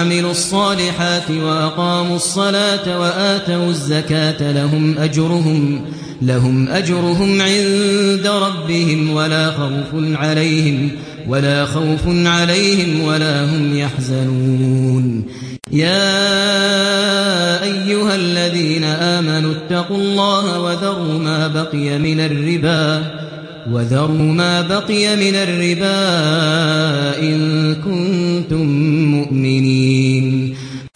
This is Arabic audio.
وعملوا الصالحات وأقاموا الصلاة وآتوا الزكاة لهم أجرهم لهم أجرهم عند ربهم ولا خوف عليهم ولا خوف عليهم ولا هم يحزنون. يا أيها الذين آمنوا اتقوا الله وذروا ما بقي من الربا وذروا ما بقي من الربا إن كنتم